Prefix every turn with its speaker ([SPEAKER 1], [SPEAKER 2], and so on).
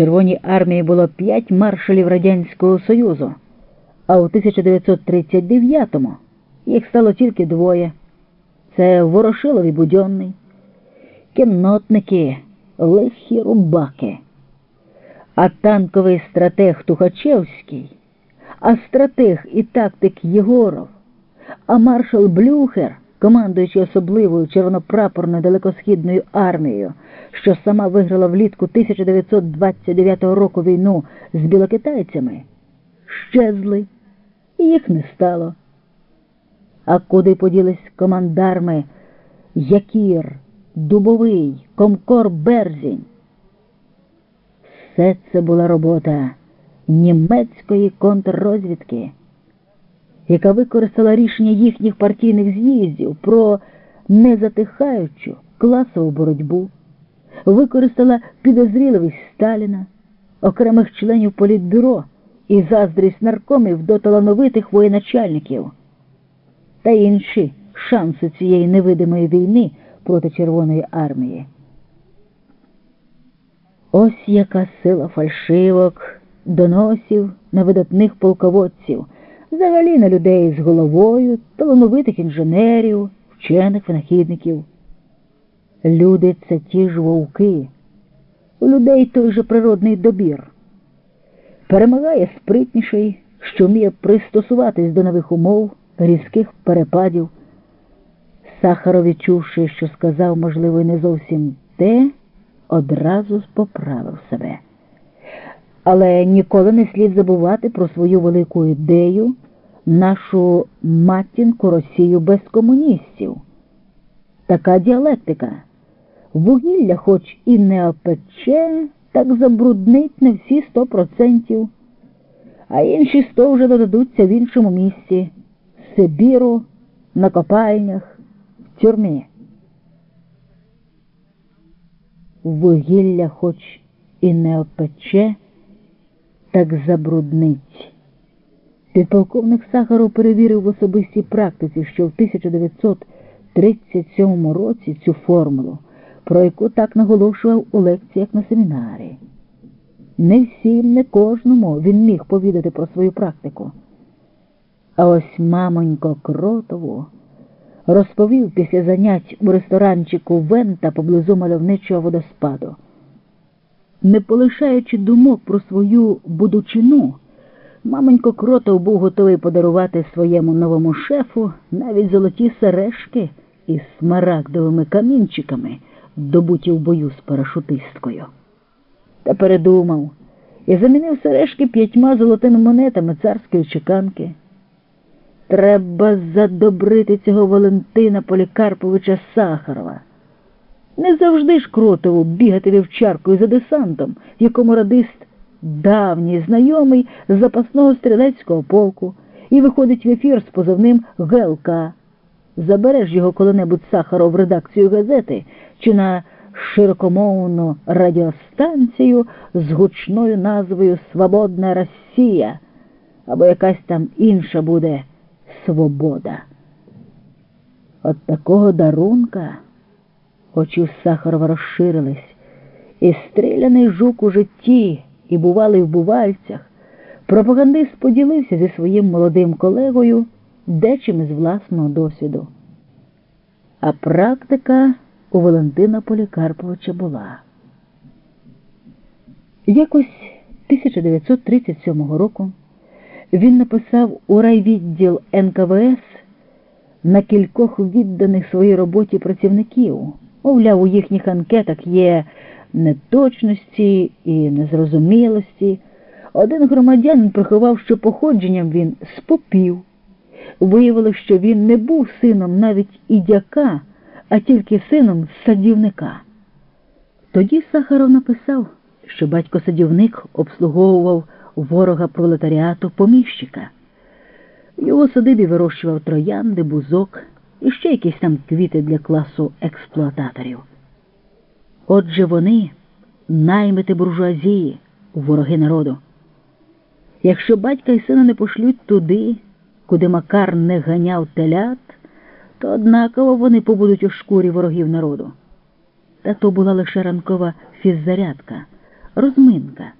[SPEAKER 1] Червоній армії було п'ять маршалів Радянського Союзу, а у 1939-му їх стало тільки двоє. Це Ворошилов і Будьонний, кіннотники, лихі рубаки, а танковий стратег Тухачевський, а стратег і тактик Єгоров, а маршал Блюхер, командуючи особливою червонопрапорною далекосхідною армією, що сама виграла влітку 1929 року війну з білокитайцями, щезли, і їх не стало. А куди поділись командарми Якір, Дубовий, Комкор Берзінь? Все це була робота німецької контррозвідки, яка використала рішення їхніх партійних з'їздів про незатихаючу класову боротьбу, використала підозріливість Сталіна, окремих членів політбюро і заздрість наркомів до талановитих воєначальників та інші шанси цієї невидимої війни проти Червоної армії. Ось яка сила фальшивок, доносів на видатних полководців, взагалі на людей з головою, талановитих інженерів, вчених винахідників. Люди це ті ж вовки, у людей той же природний добір. Перемагає спритніший, що вміє пристосуватись до нових умов, різких перепадів. Сахаров, відчувши, що сказав, можливо, не зовсім те, одразу поправив себе. Але ніколи не слід забувати про свою велику ідею, нашу матінку Росію без комуністів. Така діалектика. Вугілля хоч і не опече, так забруднить не всі сто процентів, а інші сто вже додадуться в іншому місці Сибіру, на копальнях, в тюрмі. Вугілля хоч і не опече, так забруднить. Підполковник Сахаров перевірив в особистій практиці, що в 1937 році цю формулу, про яку так наголошував у лекціях на семінарі. Не всім, не кожному він міг повідати про свою практику. А ось мамонько Кротову розповів після занять у ресторанчику Вента поблизу мальовничого водоспаду. Не полишаючи думок про свою будучину, мамонько Кротов був готовий подарувати своєму новому шефу навіть золоті сережки із смарагдовими камінчиками, добуті в бою з парашутисткою. Та передумав і замінив сережки п'ятьма золотими монетами царської чеканки. Треба задобрити цього Валентина Полікарповича Сахарова. Не завжди ж кротову бігати вівчаркою за десантом, якому радист давній знайомий з запасного стрілецького полку і виходить в ефір з позовним ГЛК. Забереш його коли-небудь Сахаров в редакцію газети чи на широкомовну радіостанцію з гучною назвою Свободна Росія або якась там інша буде свобода. От такого дарунка очі Сахарова розширились, і стріляний жук у житті і бувалий в бувальцях, пропагандист поділився зі своїм молодим колегою дечим із власного досвіду. А практика у Валентина Полікарповича була. Якось 1937 року він написав у райвідділ НКВС на кількох відданих своїй роботі працівників. Мовляв, у їхніх анкетах є неточності і незрозумілості. Один громадянин приховав, що походженням він з попів. Виявилося, що він не був сином навіть ідяка, а тільки сином садівника. Тоді Сахаров написав, що батько садівник обслуговував ворога пролетаріату поміщика. В його садибі вирощував троянди, бузок і ще якісь там квіти для класу експлуататорів. Отже, вони наймити буржуазії, вороги народу. Якщо батька і сина не пошлють туди, куди Макар не ганяв телят, то однаково вони побудуть у шкурі ворогів народу. Та то була лише ранкова фіззарядка, розминка.